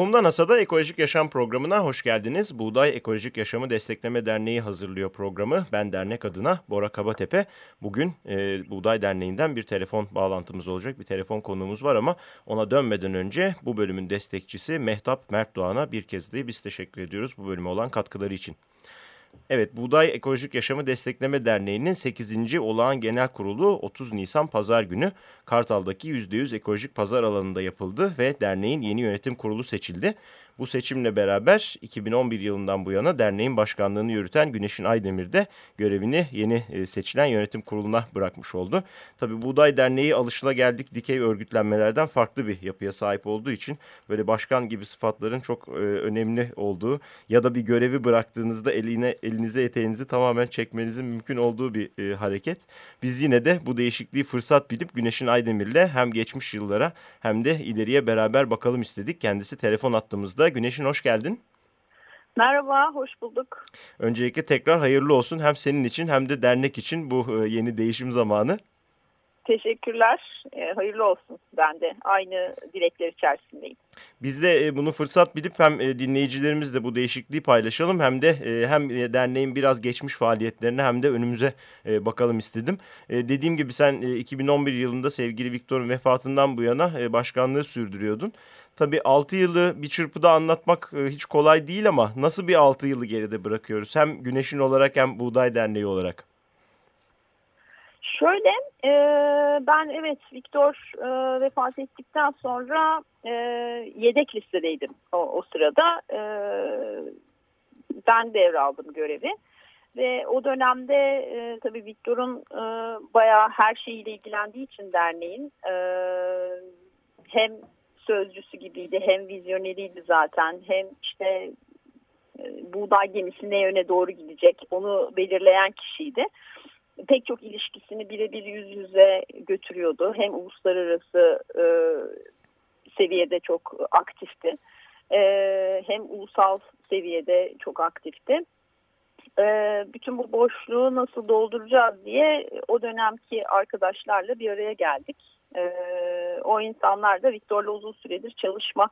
Tohumdan Hasada Ekolojik Yaşam programına hoş geldiniz. Buğday Ekolojik Yaşamı Destekleme Derneği hazırlıyor programı. Ben dernek adına Bora Kabatepe. Bugün e, Buğday Derneği'nden bir telefon bağlantımız olacak. Bir telefon konuğumuz var ama ona dönmeden önce bu bölümün destekçisi Mehtap Mert Doğan'a bir kez de biz teşekkür ediyoruz bu bölüme olan katkıları için. Evet, Buğday Ekolojik Yaşamı Destekleme Derneği'nin 8. Olağan Genel Kurulu 30 Nisan Pazar günü Kartal'daki %100 ekolojik pazar alanında yapıldı ve derneğin yeni yönetim kurulu seçildi. Bu seçimle beraber 2011 yılından bu yana derneğin başkanlığını yürüten Güneşin Aydemir de görevini yeni e, seçilen yönetim kuruluna bırakmış oldu. Tabi Buğday Derneği alışılageldik dikey örgütlenmelerden farklı bir yapıya sahip olduğu için böyle başkan gibi sıfatların çok e, önemli olduğu ya da bir görevi bıraktığınızda eline elinize eteğinizi tamamen çekmenizin mümkün olduğu bir e, hareket. Biz yine de bu değişikliği fırsat bilip Güneşin Aydemir'le hem geçmiş yıllara hem de ileriye beraber bakalım istedik. Kendisi telefon attığımızda Güneş'in hoş geldin. Merhaba, hoş bulduk. Öncelikle tekrar hayırlı olsun hem senin için hem de dernek için bu e, yeni değişim zamanı. Teşekkürler. E, hayırlı olsun. Ben de aynı dilekler içerisindeyim. Biz de e, bunu fırsat bilip hem e, dinleyicilerimizle bu değişikliği paylaşalım hem de e, hem e, derneğin biraz geçmiş faaliyetlerine hem de önümüze e, bakalım istedim. E, dediğim gibi sen e, 2011 yılında sevgili Viktor'un vefatından bu yana e, başkanlığı sürdürüyordun. Tabii 6 yılı bir çırpıda anlatmak e, hiç kolay değil ama nasıl bir 6 yılı geride bırakıyoruz? Hem Güneş'in olarak hem Buğday Derneği olarak. Şöyle e, ben evet Viktor e, vefat ettikten sonra e, yedek listedeydim o, o sırada. E, ben devraldım görevi. Ve o dönemde e, tabii Viktor'un e, bayağı her şeyiyle ilgilendiği için derneğin e, hem sözcüsü gibiydi hem vizyoneriydi zaten hem işte e, buğday gemisi ne yöne doğru gidecek onu belirleyen kişiydi. Pek çok ilişkisini birebir yüz yüze götürüyordu. Hem uluslararası e, seviyede çok aktifti. E, hem ulusal seviyede çok aktifti. E, bütün bu boşluğu nasıl dolduracağız diye o dönemki arkadaşlarla bir araya geldik e, o insanlar da Viktor'la uzun süredir çalışma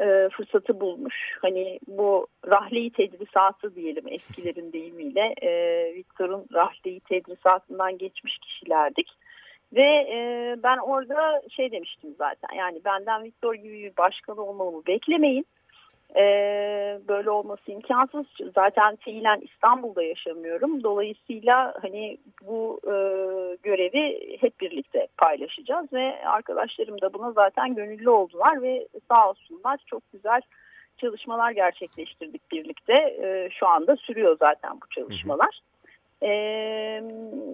e, fırsatı bulmuş. Hani bu rahleyi tedrisatı diyelim eskilerin deyimiyle e, Viktor'un rahleyi tedrisatından geçmiş kişilerdik. Ve e, ben orada şey demiştim zaten yani benden Viktor gibi bir başkan olmamı beklemeyin e, böyle olması imkansız. Zaten fiilen İstanbul'da yaşamıyorum. Dolayısıyla hani bu e, görevi hep birlikte paylaşacağız ve arkadaşlarım da buna zaten gönüllü oldular ve sağ olsunlar çok güzel çalışmalar gerçekleştirdik birlikte. E, şu anda sürüyor zaten bu çalışmalar. E,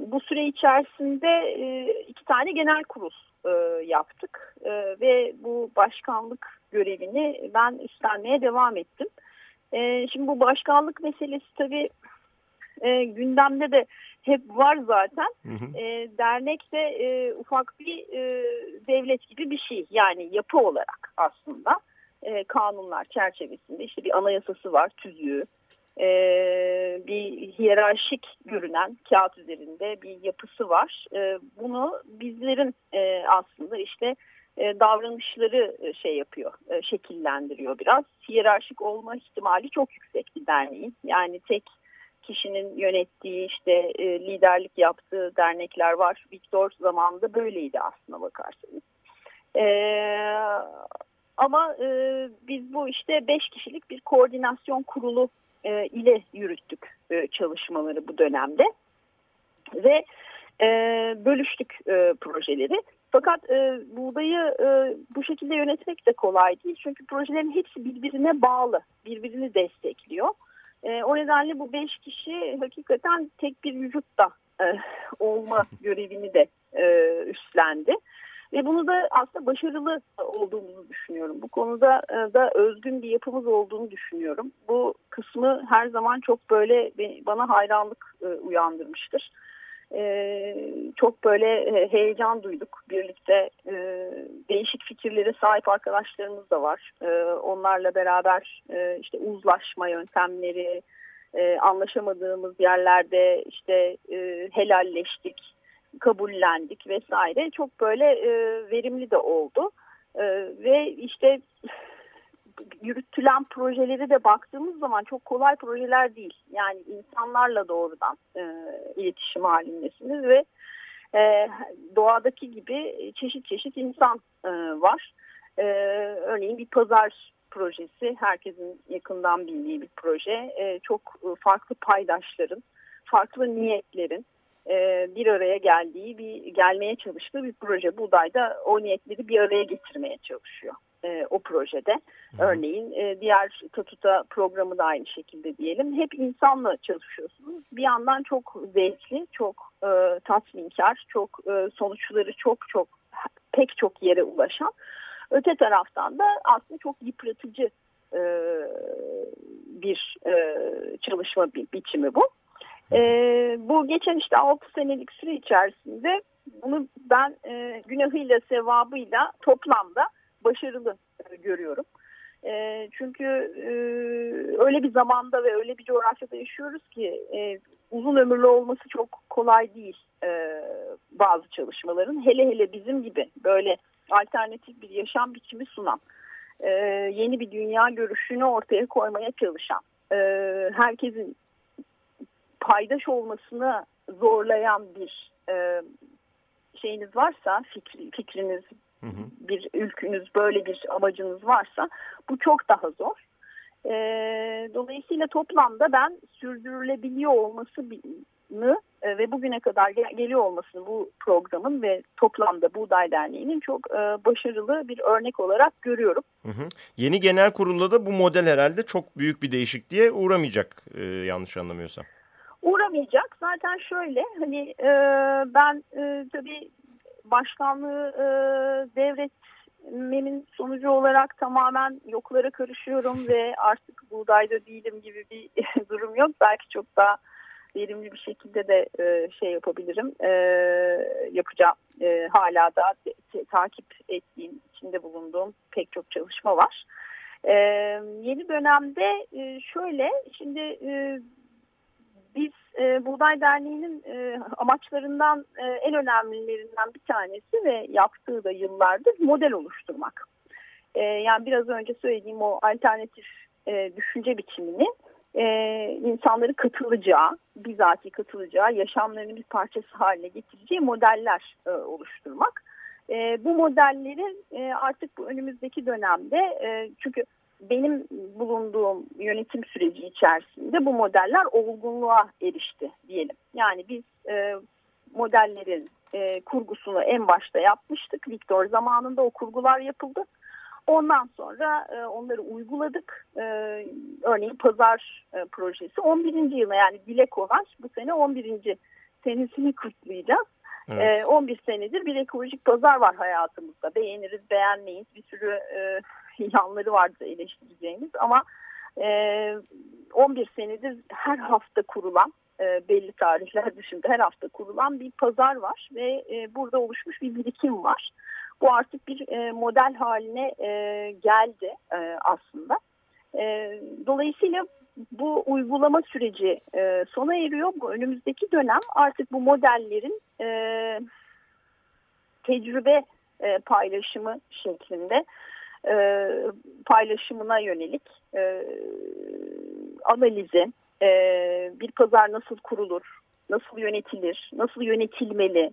bu süre içerisinde e, iki tane genel kurul e, yaptık e, ve bu başkanlık görevini ben üstlenmeye devam ettim. E, şimdi bu başkanlık meselesi tabii e, gündemde de hep var zaten. Hı hı. E, dernek de e, ufak bir e, devlet gibi bir şey yani yapı olarak aslında e, kanunlar çerçevesinde işte bir anayasası var tüzüğü. E, bir hiyerarşik görünen kağıt üzerinde bir yapısı var. E, bunu bizlerin e, aslında işte e, davranışları e, şey yapıyor, e, şekillendiriyor biraz. Hiyerarşik olma ihtimali çok yüksek bir derneğin. Yani tek kişinin yönettiği işte liderlik yaptığı dernekler var. Viktor zamanında böyleydi aslına bakarsanız. ama biz bu işte beş kişilik bir koordinasyon kurulu ile yürüttük çalışmaları bu dönemde. Ve bölüştük projeleri. Fakat e, buğdayı e, bu şekilde yönetmek de kolay değil. Çünkü projelerin hepsi birbirine bağlı, birbirini destekliyor. E, o nedenle bu beş kişi hakikaten tek bir vücutta e, olma görevini de e, üstlendi. Ve bunu da aslında başarılı olduğumuzu düşünüyorum. Bu konuda e, da özgün bir yapımız olduğunu düşünüyorum. Bu kısmı her zaman çok böyle bana hayranlık e, uyandırmıştır çok böyle heyecan duyduk birlikte e, değişik fikirlere sahip arkadaşlarımız da var. E, onlarla beraber e, işte uzlaşma yöntemleri, e, anlaşamadığımız yerlerde işte e, helalleştik, kabullendik vesaire. Çok böyle e, verimli de oldu. E, ve işte yürütülen projeleri de baktığımız zaman çok kolay projeler değil. Yani insanlarla doğrudan e, iletişim halindesiniz ve e, doğadaki gibi çeşit çeşit insan e, var. E, örneğin bir pazar projesi, herkesin yakından bildiği bir proje. E, çok farklı paydaşların, farklı niyetlerin e, bir araya geldiği, bir gelmeye çalıştığı bir proje. Buğday da o niyetleri bir araya getirmeye çalışıyor e, o projede. Hı. Örneğin e, diğer Tatuta programı da aynı şekilde diyelim. Hep insanla çalışıyorsunuz. Bir yandan çok zevkli, çok e, tatminkar, çok e, sonuçları çok çok pek çok yere ulaşan. Öte taraftan da aslında çok yıpratıcı e, bir e, çalışma bi biçimi bu. E, bu geçen işte 6 senelik süre içerisinde bunu ben e, günahıyla sevabıyla toplamda başarılı e, görüyorum. E, çünkü e, öyle bir zamanda ve öyle bir coğrafyada yaşıyoruz ki uzun ömürlü olması çok kolay değil bazı çalışmaların. Hele hele bizim gibi böyle alternatif bir yaşam biçimi sunan, yeni bir dünya görüşünü ortaya koymaya çalışan, herkesin paydaş olmasını zorlayan bir şeyiniz varsa, fikri, fikriniz, hı hı. bir ülkünüz, böyle bir amacınız varsa bu çok daha zor. E, dolayısıyla toplamda ben sürdürülebiliyor olmasını e, ve bugüne kadar gel geliyor olmasını bu programın ve toplamda Buğday Derneği'nin çok e, başarılı bir örnek olarak görüyorum. Hı hı. Yeni genel kurulda da bu model herhalde çok büyük bir değişikliğe uğramayacak e, yanlış anlamıyorsam. Uğramayacak. Zaten şöyle hani e, ben e, tabii başkanlığı e, devretmemin sonucu olarak tamamen yoklara karışıyorum ve artık buğdayda değilim gibi bir durum yok. Belki çok daha verimli bir şekilde de e, şey yapabilirim, e, yapacağım. E, hala da takip ettiğim, içinde bulunduğum pek çok çalışma var. E, yeni dönemde e, şöyle, şimdi e, biz e, Buğday Derneği'nin e, amaçlarından e, en önemlilerinden bir tanesi ve yaptığı da yıllardır model oluşturmak. E, yani biraz önce söylediğim o alternatif e, düşünce biçimini e, insanları katılacağı, bizatihi katılacağı, yaşamlarının bir parçası haline getireceği modeller e, oluşturmak. E, bu modelleri e, artık bu önümüzdeki dönemde e, çünkü benim bulunduğum yönetim süreci içerisinde bu modeller olgunluğa erişti diyelim. Yani biz e, modellerin e, kurgusunu en başta yapmıştık. Victor zamanında o kurgular yapıldı. Ondan sonra e, onları uyguladık. E, örneğin pazar e, projesi 11. yıla yani dile kolay bu sene 11. senesini kutlayacağız. Evet. E, 11 senedir bir ekolojik pazar var hayatımızda. Beğeniriz, beğenmeyiz. Bir sürü e, yanları vardı eleştireceğimiz ama e, 11 senedir her hafta kurulan e, belli tarihler dışında her hafta kurulan bir pazar var ve e, burada oluşmuş bir birikim var. Bu artık bir e, model haline e, geldi e, aslında. E, dolayısıyla bu uygulama süreci e, sona eriyor. Bu önümüzdeki dönem artık bu modellerin e, tecrübe e, paylaşımı şeklinde e, paylaşımına yönelik e, analizi, e, bir pazar nasıl kurulur, nasıl yönetilir, nasıl yönetilmeli,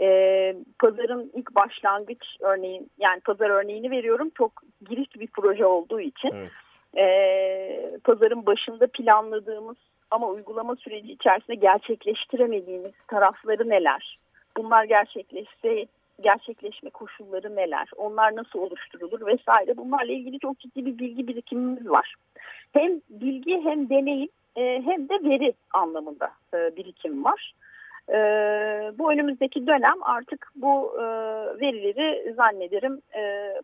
e, pazarın ilk başlangıç örneğin yani pazar örneğini veriyorum çok giriş bir proje olduğu için evet. E, pazarın başında planladığımız ama uygulama süreci içerisinde gerçekleştiremediğimiz tarafları neler? Bunlar gerçekleşse gerçekleşme koşulları neler, onlar nasıl oluşturulur vesaire bunlarla ilgili çok ciddi bir bilgi birikimimiz var. Hem bilgi hem deneyim e, hem de veri anlamında e, birikim var. E, bu önümüzdeki dönem artık bu verileri zannederim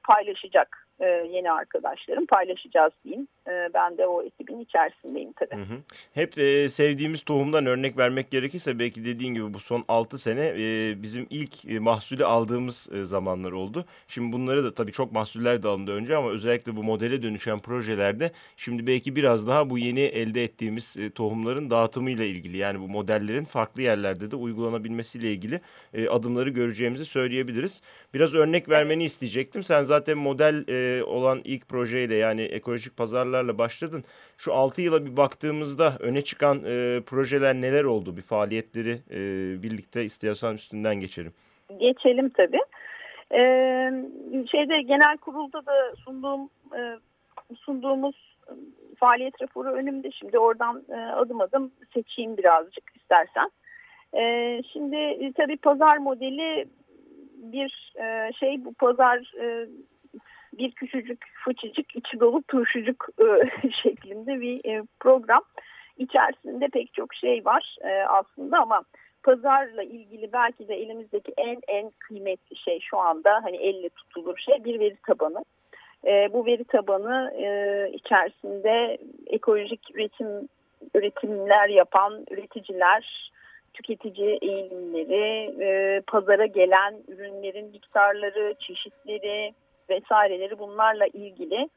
paylaşacak e, yeni arkadaşlarım paylaşacağız diyeyim. E, ben de o ekibin içerisindeyim tabii. Hı hı. Hep e, sevdiğimiz tohumdan örnek vermek gerekirse belki dediğin gibi bu son 6 sene bizim ilk mahsulü aldığımız zamanlar oldu. Şimdi bunları da tabii çok mahsuller de alındı önce ama özellikle bu modele dönüşen projelerde şimdi belki biraz daha bu yeni elde ettiğimiz tohumların dağıtımıyla ilgili yani bu modellerin farklı yerlerde de uygulanabilmesiyle ilgili adımları göreceğimizi söyleyebiliriz. Biraz örnek vermeni isteyecektim. Sen zaten model e, olan ilk projeyle yani ekolojik pazarlarla başladın. Şu 6 yıla bir baktığımızda öne çıkan e, projeler neler oldu? Bir faaliyetleri e, birlikte istiyorsan üstünden geçelim. Geçelim tabii. Ee, şeyde genel kurulda da sunduğum e, sunduğumuz faaliyet raporu önümde. Şimdi oradan e, adım adım seçeyim birazcık istersen. E, şimdi e, tabii pazar modeli bir e, şey bu pazar e, bir küçücük fıçıcık içi dolu turşucuk e, şeklinde bir e, program. İçerisinde pek çok şey var e, aslında ama pazarla ilgili belki de elimizdeki en en kıymetli şey şu anda hani elle tutulur şey bir veri tabanı. E, bu veri tabanı e, içerisinde ekolojik üretim üretimler yapan üreticiler, tüketici eğilimleri, e, pazara gelen ürünlerin miktarları, çeşitleri, vesaireleri bunlarla ilgili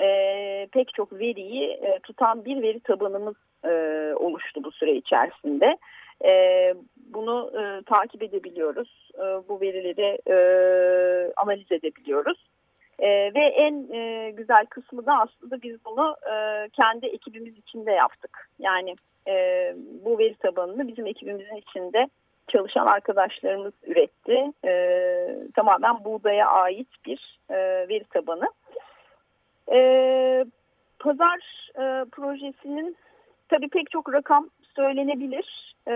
e, pek çok veriyi e, tutan bir veri tabanımız e, oluştu bu süre içerisinde. E, bunu e, takip edebiliyoruz. E, bu verileri e, analiz edebiliyoruz. E, ve en e, güzel kısmı da aslında biz bunu e, kendi ekibimiz içinde yaptık. Yani e, bu veri tabanını bizim ekibimizin içinde çalışan arkadaşlarımız üretti. E, tamamen buğdaya ait bir e, veri tabanı. E, pazar e, projesinin tabii pek çok rakam söylenebilir. E,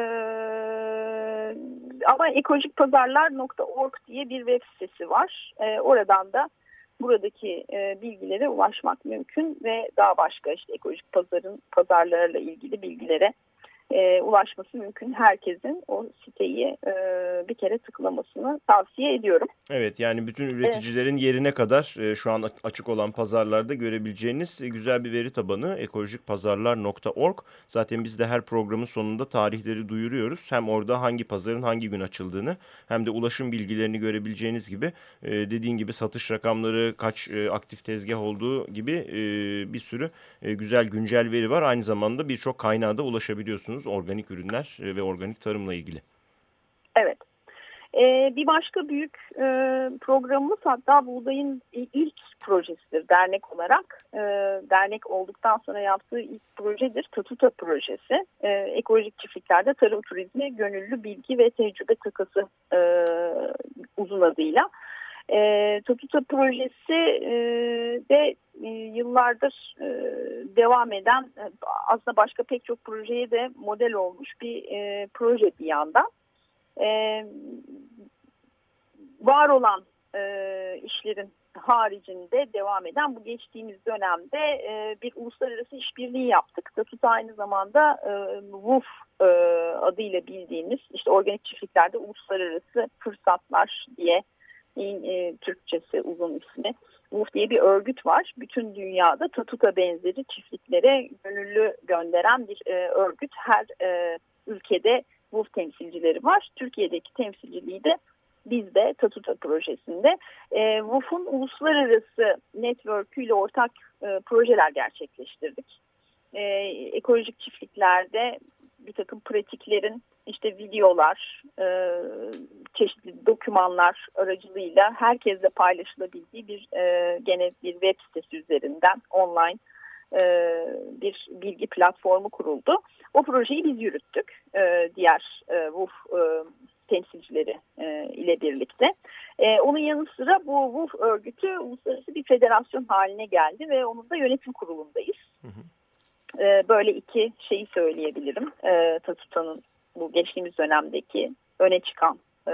ama ekolojikpazarlar.org diye bir web sitesi var. E, oradan da buradaki e, bilgilere ulaşmak mümkün ve daha başka işte ekolojik pazarın pazarlarla ilgili bilgilere e, ulaşması mümkün herkesin o siteyi e, bir kere tıklamasını tavsiye ediyorum. Evet yani bütün üreticilerin evet. yerine kadar e, şu an açık olan pazarlarda görebileceğiniz e, güzel bir veri tabanı ekolojikpazarlar.org. Zaten biz de her programın sonunda tarihleri duyuruyoruz. Hem orada hangi pazarın hangi gün açıldığını hem de ulaşım bilgilerini görebileceğiniz gibi e, dediğin gibi satış rakamları kaç e, aktif tezgah olduğu gibi e, bir sürü e, güzel güncel veri var. Aynı zamanda birçok kaynağa da ulaşabiliyorsunuz yapıyorsunuz organik ürünler e, ve organik tarımla ilgili. Evet. Ee, bir başka büyük e, programımız hatta buğdayın ilk projesidir dernek olarak. E, dernek olduktan sonra yaptığı ilk projedir. Tatuta projesi. E, ekolojik çiftliklerde tarım turizmi gönüllü bilgi ve tecrübe takası e, uzun adıyla. E, Tatuta projesi e, de e, yıllardır e, devam eden e, aslında başka pek çok projeye de model olmuş bir e, proje bir yandan. E, var olan e, işlerin haricinde devam eden bu geçtiğimiz dönemde e, bir uluslararası işbirliği yaptık. Tatut aynı zamanda e, WUF e, adıyla bildiğimiz işte organik çiftliklerde uluslararası fırsatlar diye e, Türkçesi uzun ismi. WUF diye bir örgüt var. Bütün dünyada Tatuta benzeri çiftliklere gönüllü gönderen bir e, örgüt. Her e, ülkede WUF temsilcileri var. Türkiye'deki temsilciliği de bizde Tatuta projesinde e, WUF'un uluslararası network'üyle ortak e, projeler gerçekleştirdik. E, ekolojik çiftliklerde bir takım pratiklerin işte videolar, e, çeşitli dokümanlar aracılığıyla herkesle paylaşılabildiği bir e, gene bir web sitesi üzerinden online e, bir bilgi platformu kuruldu. O projeyi biz yürüttük e, diğer e, WUF e, temsilcileri e, ile birlikte. E, onun yanı sıra bu WUF örgütü uluslararası bir federasyon haline geldi ve onun da yönetim kurulundayız. Hı hı. E, böyle iki şeyi söyleyebilirim. E, Tatuta'nın bu geçtiğimiz dönemdeki öne çıkan e,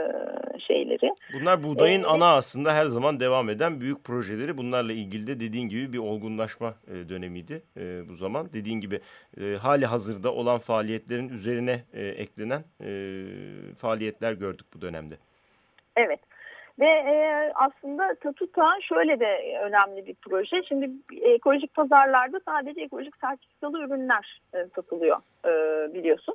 şeyleri. Bunlar buğdayın Ee, ana aslında her zaman devam eden büyük projeleri. Bunlarla ilgili de dediğin gibi bir olgunlaşma e, dönemiydi e, bu zaman. Dediğin gibi e, hali hazırda olan faaliyetlerin üzerine e, eklenen e, faaliyetler gördük bu dönemde. Evet. Ve e, aslında Tatuta şöyle de önemli bir proje. Şimdi ekolojik pazarlarda sadece ekolojik sertifikalı ürünler e, satılıyor e, biliyorsun.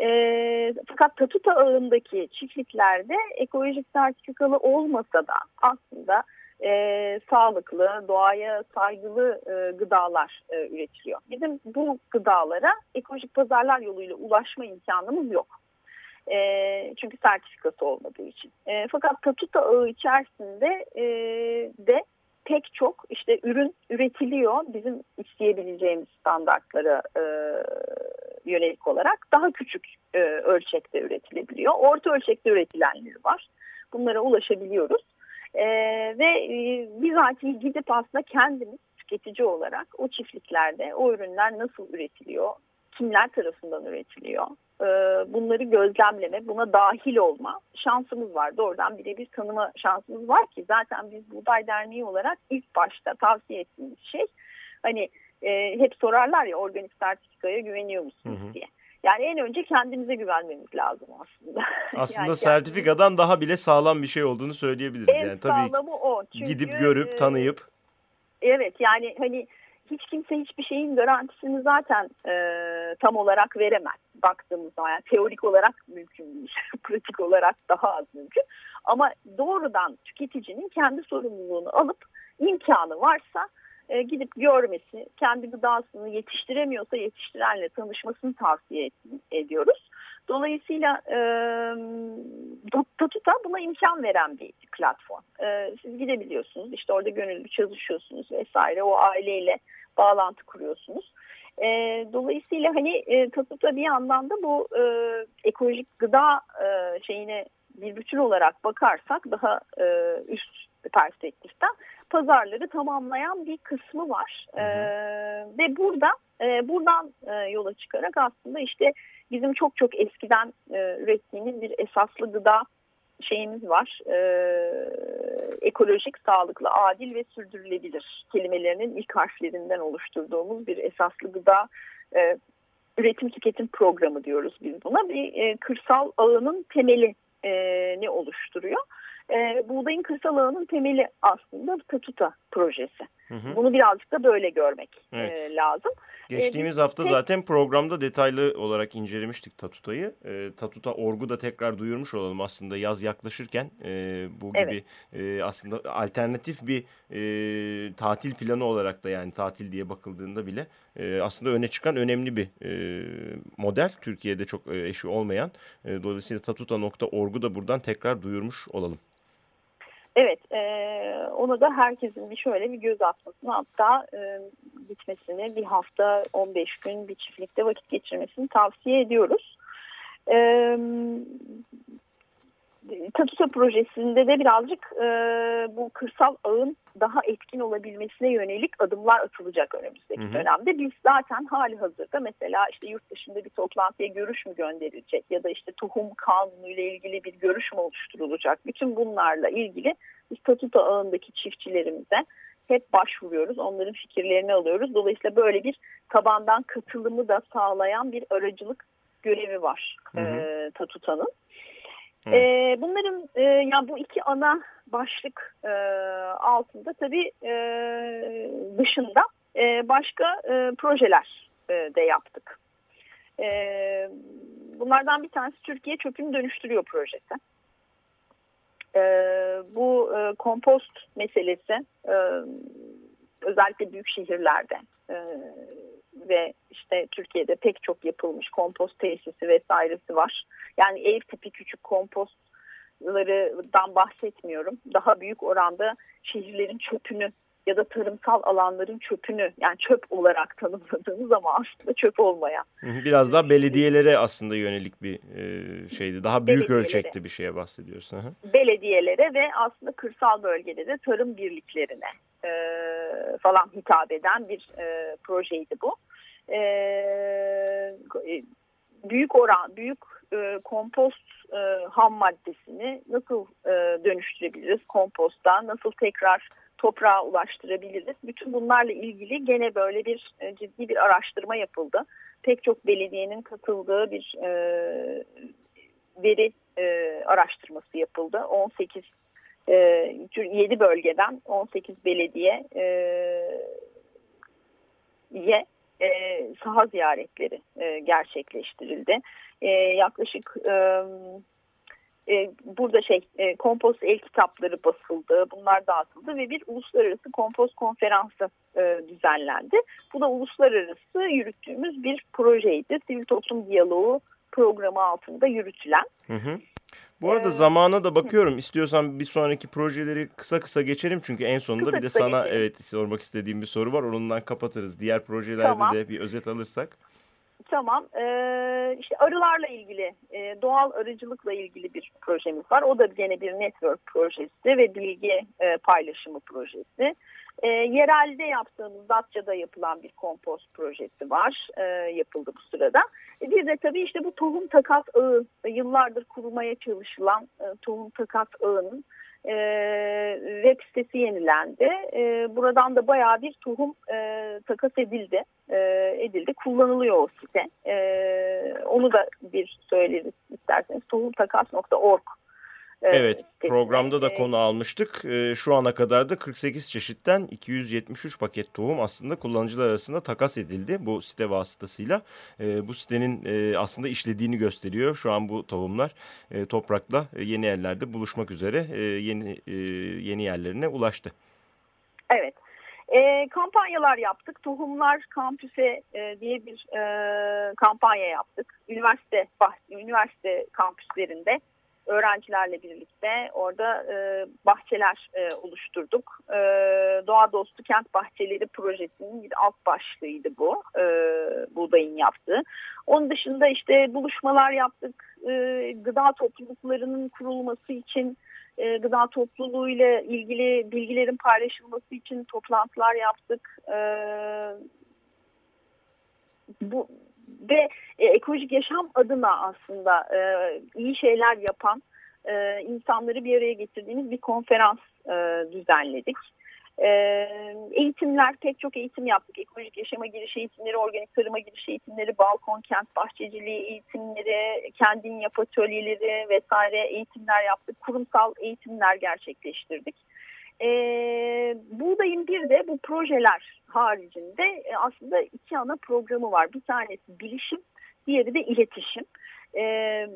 E, fakat Tatuta ağındaki çiftliklerde ekolojik sertifikalı olmasa da aslında e, sağlıklı, doğaya saygılı e, gıdalar e, üretiliyor. Bizim bu gıdalara ekolojik pazarlar yoluyla ulaşma imkanımız yok. E, çünkü sertifikası olmadığı için. E, fakat Tatuta ağı içerisinde e, de pek çok işte ürün üretiliyor bizim isteyebileceğimiz standartlara e, yönelik olarak daha küçük e, ölçekte üretilebiliyor. Orta ölçekte üretilenleri var. Bunlara ulaşabiliyoruz. E, ve e, bizatihi gidip aslında kendimiz tüketici olarak o çiftliklerde o ürünler nasıl üretiliyor, kimler tarafından üretiliyor, e, bunları gözlemleme, buna dahil olma şansımız var. Doğrudan birebir tanıma şansımız var ki zaten biz Buğday Derneği olarak ilk başta tavsiye ettiğimiz şey hani e, hep sorarlar ya organik sertifikaya güveniyor musunuz Hı hı. diye. Yani en önce kendimize güvenmemiz lazım aslında. Aslında Yani sertifikadan daha bile sağlam bir şey olduğunu söyleyebiliriz. en yani tabii sağlamı o. Çünkü, gidip görüp e, tanıyıp Evet yani hani hiç kimse hiçbir şeyin garantisini zaten e, tam olarak veremez baktığımız zaman. Yani teorik olarak mümkün değil. Pratik olarak daha az mümkün. Ama doğrudan tüketicinin kendi sorumluluğunu alıp imkanı varsa e, gidip görmesi, kendi gıdasını yetiştiremiyorsa yetiştirenle tanışmasını tavsiye ediyoruz. Dolayısıyla e, Tatuta buna imkan veren bir platform. E, siz gidebiliyorsunuz, işte orada gönüllü çalışıyorsunuz vesaire, o aileyle bağlantı kuruyorsunuz. E, dolayısıyla hani e, Tatuta bir yandan da bu e, ekolojik gıda e, şeyine bir bütün olarak bakarsak daha e, üst perspektiften pazarları tamamlayan bir kısmı var. E, ve burada e, buradan e, yola çıkarak aslında işte bizim çok çok eskiden e, ürettiğimiz bir esaslı gıda şeyimiz var. E, ekolojik, sağlıklı, adil ve sürdürülebilir kelimelerinin ilk harflerinden oluşturduğumuz bir esaslı gıda e, üretim tüketim programı diyoruz biz buna. Bir e, kırsal ağının temeli e, ne oluşturuyor? E, buğdayın kırsal ağının temeli aslında Tatuta projesi. Hı hı. Bunu birazcık da böyle görmek Evet. e, lazım. Geçtiğimiz Ee, hafta tek- zaten programda detaylı olarak incelemiştik Tatuta'yı. E, Tatuta Orgu da tekrar duyurmuş olalım aslında yaz yaklaşırken e, bu gibi e, aslında alternatif bir e, tatil planı olarak da yani tatil diye bakıldığında bile e, aslında öne çıkan önemli bir e, model. Türkiye'de çok e, eşi olmayan. E, dolayısıyla tatuta.org'u da buradan tekrar duyurmuş olalım. Evet, e, ona da herkesin bir şöyle bir göz atmasını hatta e, gitmesini bir hafta 15 gün bir çiftlikte vakit geçirmesini tavsiye ediyoruz. E, Tatusa projesinde de birazcık e, bu kırsal ağın daha etkin olabilmesine yönelik adımlar atılacak önümüzdeki Hı hı. dönemde. Biz zaten hali hazırda mesela işte yurt dışında bir toplantıya görüş mü gönderilecek ya da işte tohum kanunu ile ilgili bir görüş mü oluşturulacak? Bütün bunlarla ilgili biz Tatuta ağındaki çiftçilerimize hep başvuruyoruz. Onların fikirlerini alıyoruz. Dolayısıyla böyle bir tabandan katılımı da sağlayan bir aracılık görevi var Hı hı. e, Tatuta'nın. E, bunların e, yani bu iki ana başlık e, altında tabii e, dışında e, başka e, projeler e, de yaptık. E, bunlardan bir tanesi Türkiye Çöpünü Dönüştürüyor projesi. E, bu e, kompost meselesi e, özellikle büyük şehirlerde e, ve işte Türkiye'de pek çok yapılmış kompost tesisi vesairesi var. Yani ev tipi küçük kompostlardan bahsetmiyorum. Daha büyük oranda şehirlerin çöpünü ya da tarımsal alanların çöpünü yani çöp olarak tanımladığımız ama aslında çöp olmayan. Biraz daha belediyelere aslında yönelik bir e, şeydi. Daha büyük ölçekli bir şeye bahsediyorsun. Belediyelere ve aslında kırsal bölgede de tarım birliklerine e, falan hitap eden bir e, projeydi bu. E, büyük oran, büyük e, kompost e, ham maddesini nasıl e, dönüştürebiliriz komposta, nasıl tekrar toprağa ulaştırabiliriz. Bütün bunlarla ilgili gene böyle bir e, ciddi bir araştırma yapıldı. Pek çok belediyenin katıldığı bir e, veri e, araştırması yapıldı. 18 e, 7 bölgeden 18 belediye e, e, saha ziyaretleri e, gerçekleştirildi. E, yaklaşık e, e, burada şey e, kompost el kitapları basıldı, bunlar dağıtıldı ve bir uluslararası kompost konferansı e, düzenlendi. Bu da uluslararası yürüttüğümüz bir projeydi. Sivil toplum diyaloğu programı altında yürütülen. Hı hı. Bu arada ee, zamana da bakıyorum. İstiyorsan bir sonraki projeleri kısa kısa geçelim. Çünkü en sonunda kısa bir de sana geçelim. evet sormak istediğim bir soru var. Onundan kapatırız. Diğer projelerde tamam. de bir özet alırsak. Tamam. Ee, işte arılarla ilgili, e, doğal arıcılıkla ilgili bir projemiz var. O da gene bir network projesi ve bilgi e, paylaşımı projesi. E, yerelde yaptığımız Datça'da yapılan bir kompost projesi var. E, yapıldı bu sırada. E, bir de tabii işte bu tohum takas ağı, yıllardır kurmaya çalışılan e, tohum takas ağının e, web sitesi yenilendi. E, buradan da bayağı bir tohum e, takas edildi. E, edildi. Kullanılıyor o site. E, onu da bir söyleriz isterseniz. tohumtakas.org Evet programda da konu almıştık. Şu ana kadar da 48 çeşitten 273 paket tohum aslında kullanıcılar arasında takas edildi bu site vasıtasıyla. Bu sitenin aslında işlediğini gösteriyor. Şu an bu tohumlar toprakla yeni yerlerde buluşmak üzere yeni yeni yerlerine ulaştı. Evet. E, kampanyalar yaptık. Tohumlar Kampüse e, diye bir e, kampanya yaptık. Üniversite üniversite kampüslerinde öğrencilerle birlikte orada e, bahçeler e, oluşturduk. E, Doğa Dostu Kent Bahçeleri projesinin bir alt başlığıydı bu, e, buğdayın yaptığı. Onun dışında işte buluşmalar yaptık, e, gıda topluluklarının kurulması için, e, gıda topluluğuyla ilgili bilgilerin paylaşılması için toplantılar yaptık. E, bu ve e, ekolojik yaşam adına aslında e, iyi şeyler yapan e, insanları bir araya getirdiğimiz bir konferans e, düzenledik. E, eğitimler, pek çok eğitim yaptık. Ekolojik yaşama giriş eğitimleri, organik tarıma giriş eğitimleri, balkon kent bahçeciliği eğitimleri, kendin yap atölyeleri vesaire eğitimler yaptık. Kurumsal eğitimler gerçekleştirdik. E, buğdayın bir de bu projeler haricinde e, aslında iki ana programı var. Bir tanesi bilişim, diğeri de iletişim. E,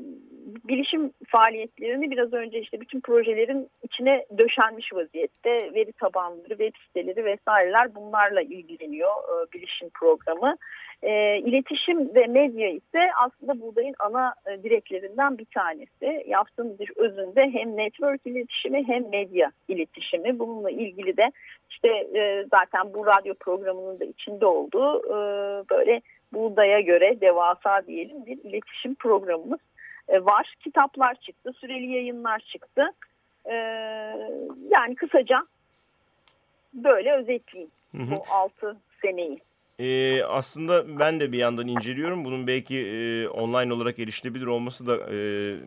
bilişim faaliyetlerini biraz önce işte bütün projelerin içine döşenmiş vaziyette veri tabanları, web siteleri vesaireler bunlarla ilgileniyor e, bilişim programı. E, iletişim ve medya ise aslında buğdayın ana e, direklerinden bir tanesi. Yaptığımız iş özünde hem network iletişimi hem medya iletişimi. Bununla ilgili de işte e, zaten bu radyo programının da içinde olduğu e, böyle buğdaya göre devasa diyelim bir iletişim programımız e, var. Kitaplar çıktı, süreli yayınlar çıktı. E, yani kısaca böyle özetleyeyim hı hı. bu 6 seneyi. Ee, aslında ben de bir yandan inceliyorum. Bunun belki e, online olarak erişilebilir olması da e,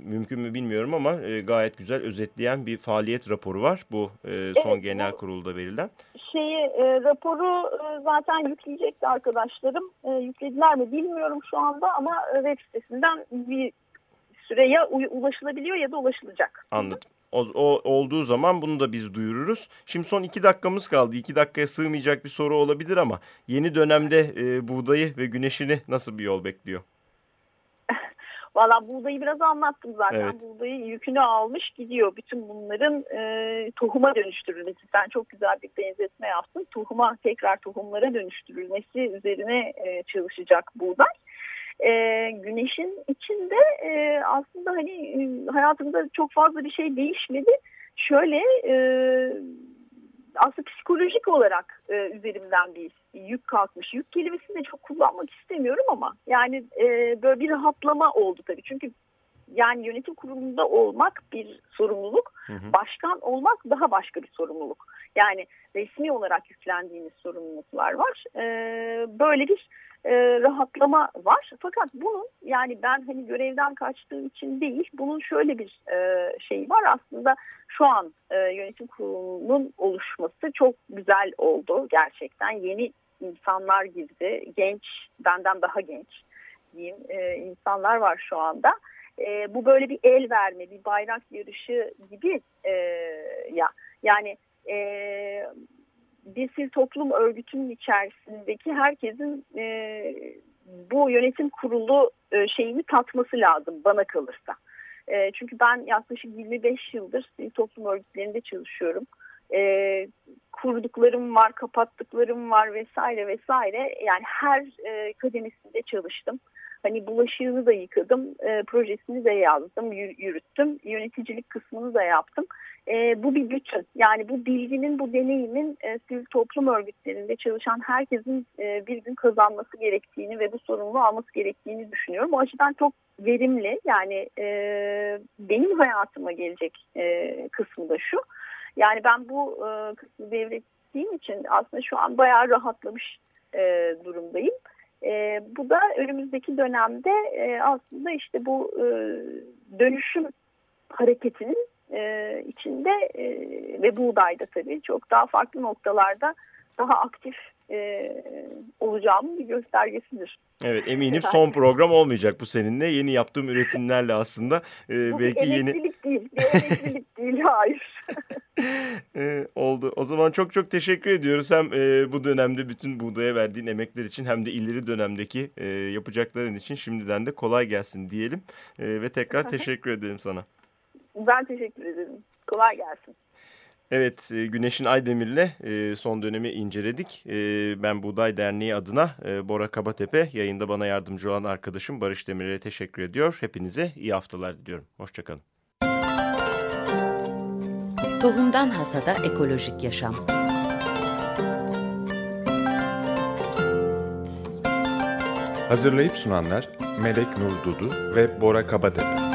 mümkün mü bilmiyorum ama e, gayet güzel özetleyen bir faaliyet raporu var. Bu e, son evet, genel kurulda verilen. Şeyi e, raporu e, zaten yükleyecekti arkadaşlarım. E, yüklediler mi bilmiyorum şu anda ama web sitesinden bir süre ya ulaşılabiliyor ya da ulaşılacak. Anladım. O, o olduğu zaman bunu da biz duyururuz. Şimdi son iki dakikamız kaldı. İki dakikaya sığmayacak bir soru olabilir ama yeni dönemde e, buğdayı ve güneşini nasıl bir yol bekliyor? Valla buğdayı biraz anlattım zaten. Evet. Buğdayı yükünü almış gidiyor. Bütün bunların e, tohuma dönüştürülmesi. Sen çok güzel bir benzetme yaptın. Tohuma tekrar tohumlara dönüştürülmesi üzerine e, çalışacak buğday e, güneşin içinde e, aslında hani e, hayatımda çok fazla bir şey değişmedi. Şöyle e, aslında psikolojik olarak e, üzerimden bir yük kalkmış. Yük kelimesini de çok kullanmak istemiyorum ama yani e, böyle bir rahatlama oldu tabii. Çünkü yani yönetim kurulunda olmak bir sorumluluk, hı hı. başkan olmak daha başka bir sorumluluk. Yani resmi olarak yüklendiğiniz sorumluluklar var. E, böyle bir e, rahatlama var. Fakat bunun yani ben hani görevden kaçtığım için değil, bunun şöyle bir e, şey var aslında şu an e, yönetim kurulunun oluşması çok güzel oldu gerçekten. Yeni insanlar girdi, genç, benden daha genç diyeyim e, insanlar var şu anda. E, bu böyle bir el verme, bir bayrak yarışı gibi e, ya. Yani e, bir sivil toplum örgütünün içerisindeki herkesin e, bu yönetim kurulu e, şeyini tatması lazım bana kalırsa. E, çünkü ben yaklaşık 25 yıldır sivil toplum örgütlerinde çalışıyorum. E, kurduklarım var, kapattıklarım var vesaire vesaire. Yani her e, kademesinde çalıştım. Hani bulaşığını da yıkadım, e, projesini de yazdım, yürüttüm, yöneticilik kısmını da yaptım. E, bu bir bütün. Yani bu bilginin, bu deneyimin e, sivil toplum örgütlerinde çalışan herkesin e, bir gün kazanması gerektiğini ve bu sorumluluğu alması gerektiğini düşünüyorum. O açıdan çok verimli. Yani e, benim hayatıma gelecek e, kısmı da şu. Yani ben bu e, kısmı devrettiğim için aslında şu an bayağı rahatlamış e, durumdayım. E, bu da önümüzdeki dönemde e, aslında işte bu e, dönüşüm hareketinin e, içinde e, ve buğdayda tabii çok daha farklı noktalarda daha aktif e, olacağımın bir göstergesidir. Evet eminim son program olmayacak bu seninle. Yeni yaptığım üretimlerle aslında e, bu belki yeni... değil. Bir emeklilik değil hayır. e, oldu. O zaman çok çok teşekkür ediyoruz. Hem e, bu dönemde bütün buğdaya verdiğin emekler için hem de ileri dönemdeki e, yapacakların için şimdiden de kolay gelsin diyelim. E, ve tekrar teşekkür ederim sana. Ben teşekkür ederim. Kolay gelsin. Evet, e, Güneş'in Aydemir'le e, son dönemi inceledik. E, ben Buğday Derneği adına Bora Kabatepe, yayında bana yardımcı olan arkadaşım Barış Demir'e teşekkür ediyor. Hepinize iyi haftalar diliyorum. Hoşçakalın. Tohumdan Hasada Ekolojik Yaşam Hazırlayıp sunanlar Melek Nur Dudu ve Bora Kabatepe.